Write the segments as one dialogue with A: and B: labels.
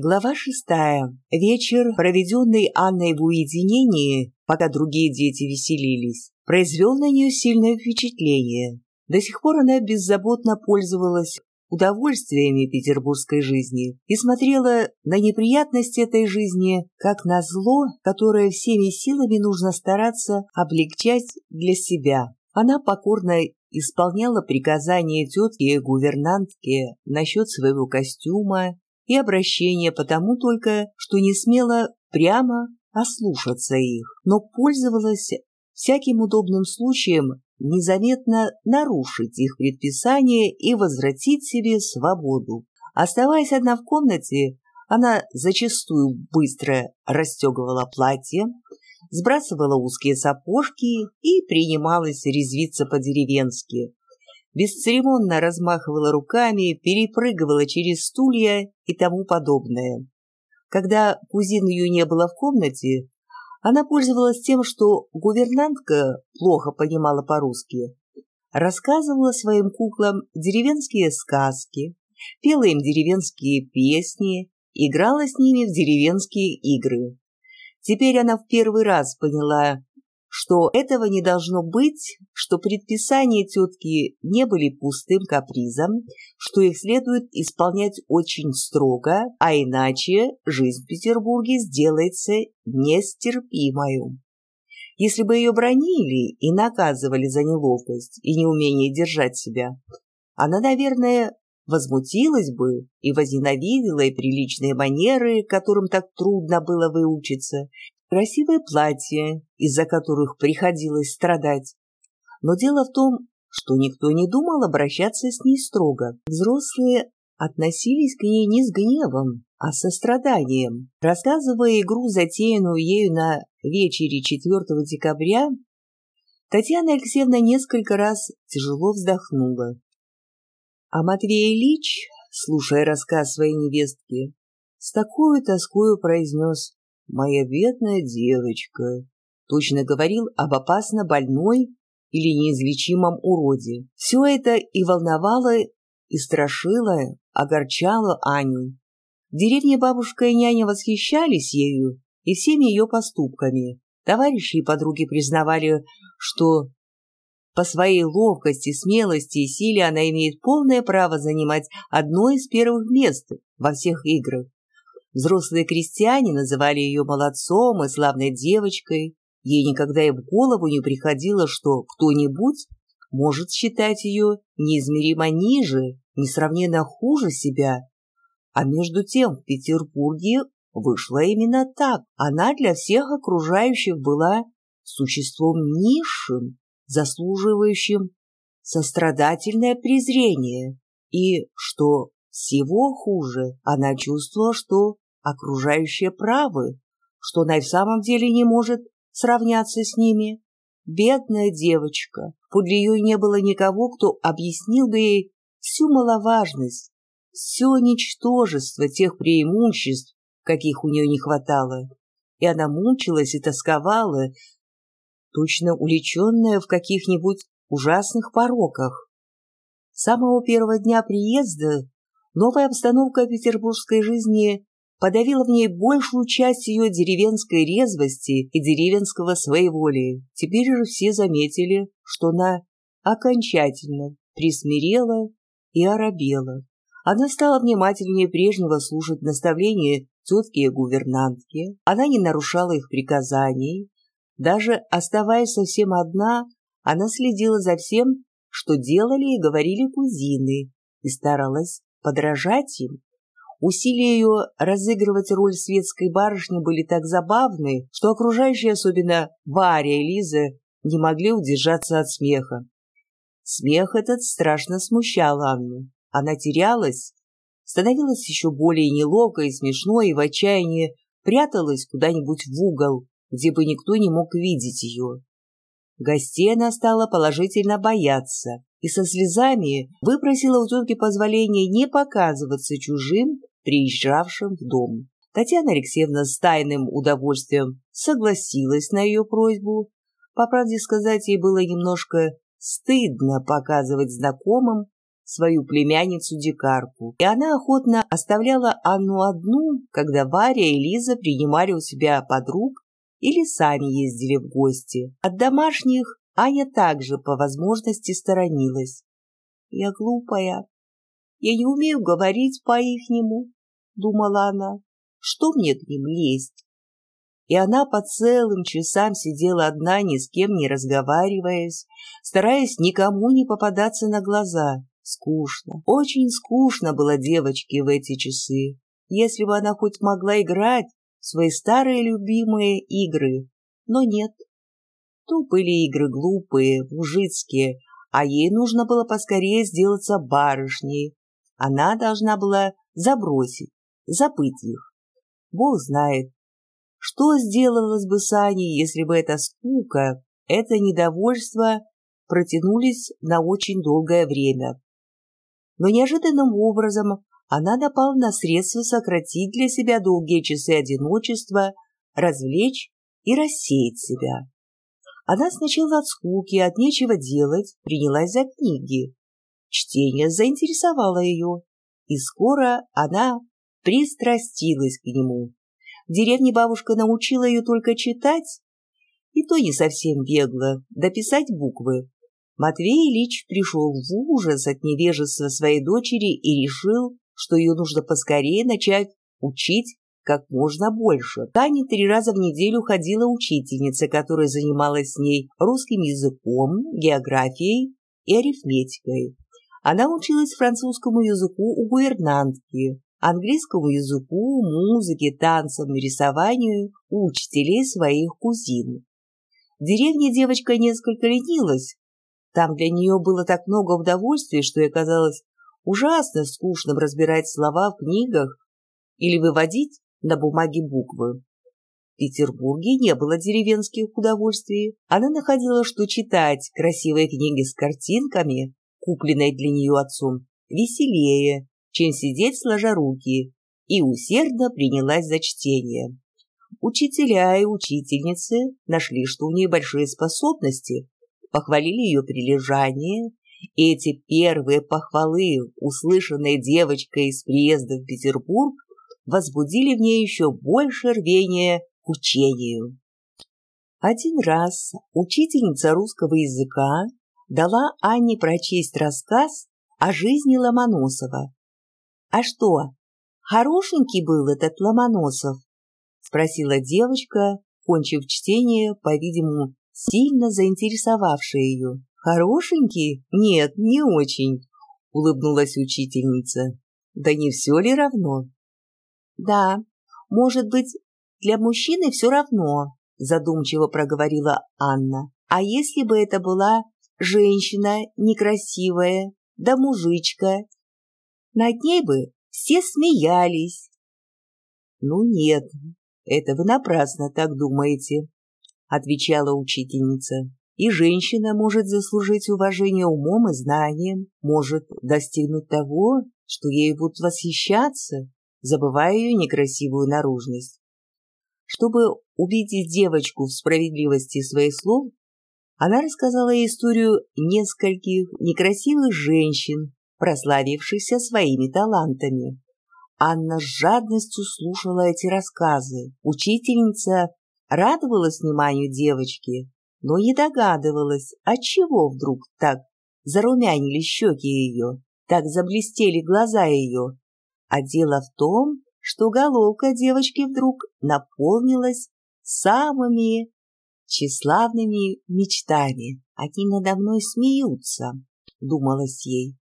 A: Глава шестая. Вечер, проведенный Анной в уединении, пока другие дети веселились, произвел на нее сильное впечатление. До сих пор она беззаботно пользовалась удовольствиями петербургской жизни и смотрела на неприятности этой жизни как на зло, которое всеми силами нужно стараться облегчать для себя. Она покорно исполняла приказания тетки и гувернантки насчет своего костюма и обращения потому только, что не смела прямо ослушаться их, но пользовалась всяким удобным случаем незаметно нарушить их предписание и возвратить себе свободу. Оставаясь одна в комнате, она зачастую быстро расстегивала платье, сбрасывала узкие сапожки и принималась резвиться по-деревенски. Бесцеремонно размахивала руками, перепрыгивала через стулья и тому подобное. Когда кузин ее не было в комнате, она пользовалась тем, что гувернантка плохо понимала по-русски, рассказывала своим куклам деревенские сказки, пела им деревенские песни, играла с ними в деревенские игры. Теперь она в первый раз поняла, что этого не должно быть, что предписания тетки не были пустым капризом, что их следует исполнять очень строго, а иначе жизнь в Петербурге сделается нестерпимою. Если бы ее бронили и наказывали за неловкость и неумение держать себя, она, наверное, возмутилась бы и возненавидела и приличные манеры, которым так трудно было выучиться, красивое платье, из-за которых приходилось страдать. Но дело в том, что никто не думал обращаться с ней строго. Взрослые относились к ней не с гневом, а со страданием. Рассказывая игру, затеянную ею на вечере 4 декабря, Татьяна Алексеевна несколько раз тяжело вздохнула. А Матвей Ильич, слушая рассказ своей невестки, с такой тоскою произнес «Моя бедная девочка», точно говорил об опасно больной или неизлечимом уроде. Все это и волновало, и страшило, огорчало Аню. В деревне бабушка и няня восхищались ею и всеми ее поступками. Товарищи и подруги признавали, что по своей ловкости, смелости и силе она имеет полное право занимать одно из первых мест во всех играх. Взрослые крестьяне называли ее молодцом и славной девочкой. Ей никогда и в голову не приходило, что кто-нибудь может считать ее неизмеримо ниже, несравненно хуже себя. А между тем в Петербурге вышло именно так. Она для всех окружающих была существом низшим, заслуживающим сострадательное презрение. И, что всего хуже, она чувствовала, что окружающие правы, что она и в самом деле не может сравняться с ними. Бедная девочка, подле ее не было никого, кто объяснил бы ей всю маловажность, все ничтожество тех преимуществ, каких у нее не хватало. И она мучилась и тосковала, точно уличенная в каких-нибудь ужасных пороках. С самого первого дня приезда Новая обстановка петербургской жизни подавила в ней большую часть ее деревенской резвости и деревенского своеволия. Теперь же все заметили, что она окончательно присмирела и оробела. Она стала внимательнее прежнего слушать наставления тетки и гувернантки. Она не нарушала их приказаний. Даже оставаясь совсем одна, она следила за всем, что делали и говорили кузины, и старалась подражать им. Усилия ее разыгрывать роль светской барышни были так забавны, что окружающие, особенно Варя и Лиза, не могли удержаться от смеха. Смех этот страшно смущал Анну. Она терялась, становилась еще более неловкой и смешной, и в отчаянии пряталась куда-нибудь в угол, где бы никто не мог видеть ее. Гостей она стала положительно бояться и со слезами выпросила у тетки позволения не показываться чужим, приезжавшим в дом. Татьяна Алексеевна с тайным удовольствием согласилась на ее просьбу. По правде сказать, ей было немножко стыдно показывать знакомым свою племянницу-дикарку, и она охотно оставляла Анну одну, когда Варя и Лиза принимали у себя подруг или сами ездили в гости. От домашних Аня также по возможности сторонилась. «Я глупая. Я не умею говорить по-ихнему», — думала она. «Что мне к ним лезть?» И она по целым часам сидела одна, ни с кем не разговариваясь, стараясь никому не попадаться на глаза. Скучно, очень скучно было девочке в эти часы. Если бы она хоть могла играть в свои старые любимые игры, но нет. То были игры глупые, мужицкие, а ей нужно было поскорее сделаться барышней. Она должна была забросить, забыть их. Бог знает, что сделалось бы с Аней, если бы эта скука, это недовольство протянулись на очень долгое время. Но неожиданным образом она напала на средства сократить для себя долгие часы одиночества, развлечь и рассеять себя. Она сначала от скуки, от нечего делать, принялась за книги. Чтение заинтересовало ее, и скоро она пристрастилась к нему. В деревне бабушка научила ее только читать, и то не совсем бегло, дописать буквы. Матвей Ильич пришел в ужас от невежества своей дочери и решил, что ее нужно поскорее начать учить как можно больше. Таня три раза в неделю ходила учительница, которая занималась с ней русским языком, географией и арифметикой. Она училась французскому языку у гувернантки, английскому языку, музыке, танцам рисованию у учителей своих кузин. В деревне девочка несколько ленилась. Там для нее было так много удовольствия, что ей казалось ужасно скучным разбирать слова в книгах или выводить на бумаге буквы. В Петербурге не было деревенских удовольствий. Она находила, что читать красивые книги с картинками, купленные для нее отцом, веселее, чем сидеть сложа руки, и усердно принялась за чтение. Учителя и учительницы нашли, что у нее большие способности, похвалили ее прилежание, и эти первые похвалы, услышанные девочкой из приезда в Петербург, возбудили в ней еще больше рвения к учению. Один раз учительница русского языка дала Анне прочесть рассказ о жизни Ломоносова, «А что, хорошенький был этот Ломоносов?» — спросила девочка, кончив чтение, по-видимому, сильно заинтересовавшая ее. «Хорошенький? Нет, не очень», — улыбнулась учительница. «Да не все ли равно?» «Да, может быть, для мужчины все равно», — задумчиво проговорила Анна. «А если бы это была женщина некрасивая, да мужичка, над ней бы все смеялись. «Ну нет, это вы напрасно так думаете», — отвечала учительница. «И женщина может заслужить уважение умом и знанием, может достигнуть того, что ей будут восхищаться, забывая ее некрасивую наружность. Чтобы убедить девочку в справедливости своих слов, она рассказала историю нескольких некрасивых женщин, прославившийся своими талантами. Анна с жадностью слушала эти рассказы. Учительница радовалась вниманию девочки, но не догадывалась, отчего вдруг так зарумянили щеки ее, так заблестели глаза ее. А дело в том, что головка девочки вдруг наполнилась самыми тщеславными мечтами. Они надо мной смеются, думалось ей.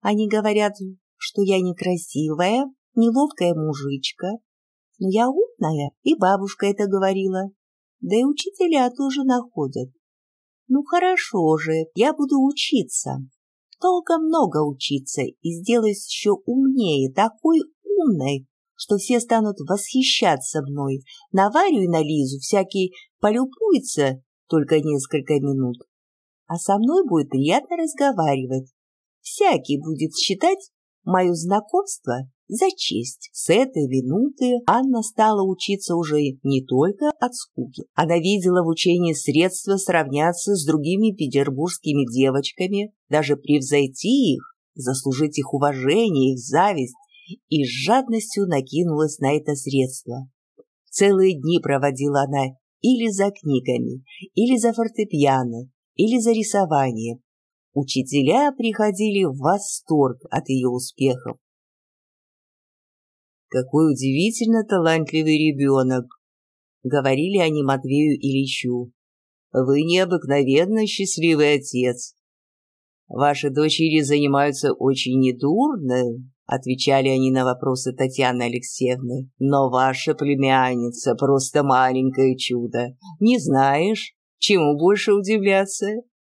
A: Они говорят, что я некрасивая, неловкая мужичка. Но я умная, и бабушка это говорила. Да и учителя тоже находят. Ну хорошо же, я буду учиться. Долго-много учиться и сделаюсь еще умнее, такой умной, что все станут восхищаться мной. На Варю и на Лизу всякий полюбуется только несколько минут. А со мной будет приятно разговаривать. Всякий будет считать мое знакомство за честь. С этой минуты Анна стала учиться уже не только от скуки. Она видела в учении средства сравняться с другими петербургскими девочками, даже превзойти их, заслужить их уважение, их зависть, и с жадностью накинулась на это средство. Целые дни проводила она или за книгами, или за фортепиано, или за рисованием. Учителя приходили в восторг от ее успехов. «Какой удивительно талантливый ребенок!» — говорили они Матвею Ильичу. «Вы необыкновенно счастливый отец. Ваши дочери занимаются очень недурно, Отвечали они на вопросы Татьяны Алексеевны. «Но ваша племянница просто маленькое чудо. Не знаешь, чему больше удивляться?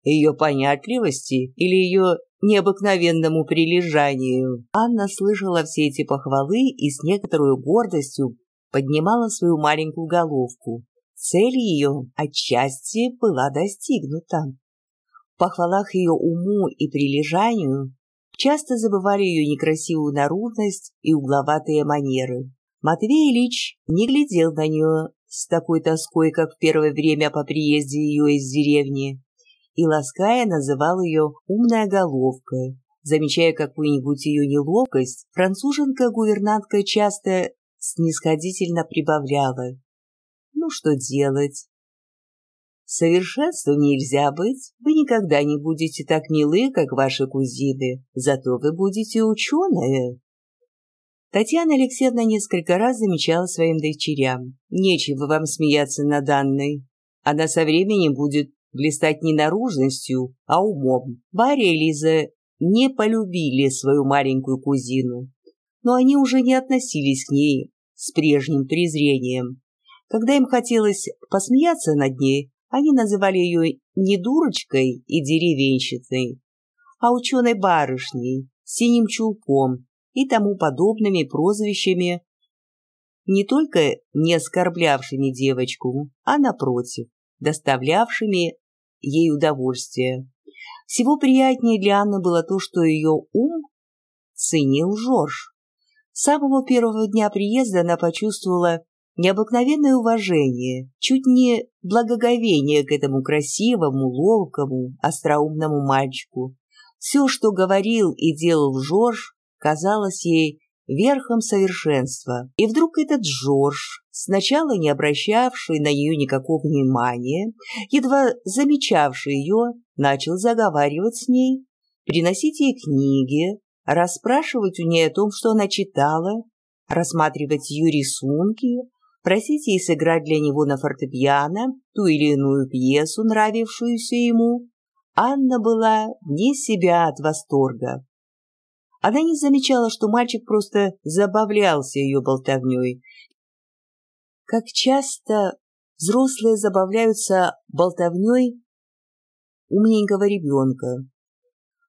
A: Ее понятливости или ее необыкновенному прилежанию?» Анна слышала все эти похвалы и с некоторой гордостью поднимала свою маленькую головку. Цель ее отчасти была достигнута. В похвалах ее уму и прилежанию часто забывали ее некрасивую наружность и угловатые манеры. Матвей Ильич не глядел на нее с такой тоской, как в первое время по приезде ее из деревни, и, лаская, называл ее «умная головка». Замечая какую-нибудь ее неловкость, француженка-гувернантка часто снисходительно прибавляла. «Ну, что делать? Совершенству нельзя быть. Вы никогда не будете так милы, как ваши кузины. Зато вы будете ученые. Татьяна Алексеевна несколько раз замечала своим дочерям. Нечего вам смеяться над Анной. Она со временем будет блистать не наружностью, а умом. Варя и Лиза не полюбили свою маленькую кузину, но они уже не относились к ней с прежним презрением. Когда им хотелось посмеяться над ней, они называли ее не дурочкой и деревенщицей, а ученой барышней, синим чулком и тому подобными прозвищами, не только не оскорблявшими девочку, а, напротив, доставлявшими ей удовольствие. Всего приятнее для Анны было то, что ее ум ценил Жорж. С самого первого дня приезда она почувствовала необыкновенное уважение, чуть не благоговение к этому красивому, ловкому, остроумному мальчику. Все, что говорил и делал Жорж, казалось ей верхом совершенства. И вдруг этот Жорж, сначала не обращавший на нее никакого внимания, едва замечавший ее, начал заговаривать с ней, приносить ей книги, расспрашивать у нее о том, что она читала, рассматривать ее рисунки, просить ей сыграть для него на фортепиано ту или иную пьесу, нравившуюся ему, Анна была не себя от восторга. Она не замечала, что мальчик просто забавлялся ее болтовней. Как часто взрослые забавляются болтовней умненького ребенка,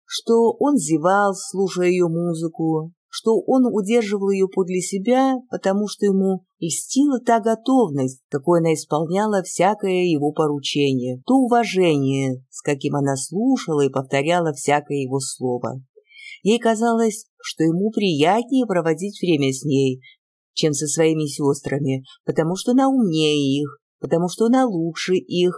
A: что он зевал, слушая ее музыку, что он удерживал ее подле себя, потому что ему льстила та готовность, какой она исполняла всякое его поручение, то уважение, с каким она слушала и повторяла всякое его слово. Ей казалось, что ему приятнее проводить время с ней, чем со своими сестрами, потому что она умнее их, потому что она лучше их,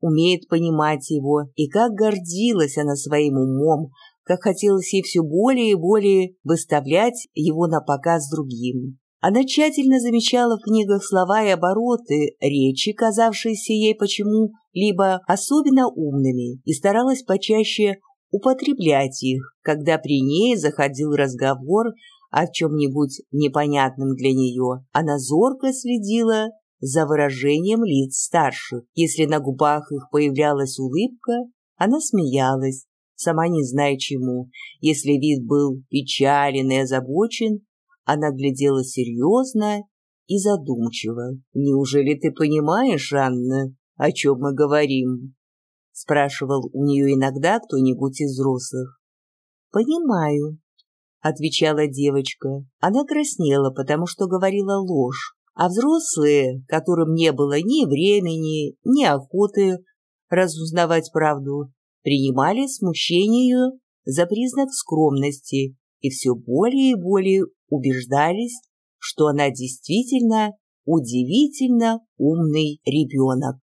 A: умеет понимать его, и как гордилась она своим умом, как хотелось ей все более и более выставлять его на показ другим. Она тщательно замечала в книгах слова и обороты речи, казавшиеся ей почему-либо особенно умными, и старалась почаще употреблять их, когда при ней заходил разговор о чем-нибудь непонятном для нее. Она зорко следила за выражением лиц старших. Если на губах их появлялась улыбка, она смеялась, сама не зная чему. Если вид был печален и озабочен, она глядела серьезно и задумчиво. «Неужели ты понимаешь, Анна, о чем мы говорим?» — спрашивал у нее иногда кто-нибудь из взрослых. «Понимаю», — отвечала девочка. Она краснела, потому что говорила ложь. А взрослые, которым не было ни времени, ни охоты разузнавать правду, принимали смущение за признак скромности и все более и более убеждались, что она действительно удивительно умный ребенок.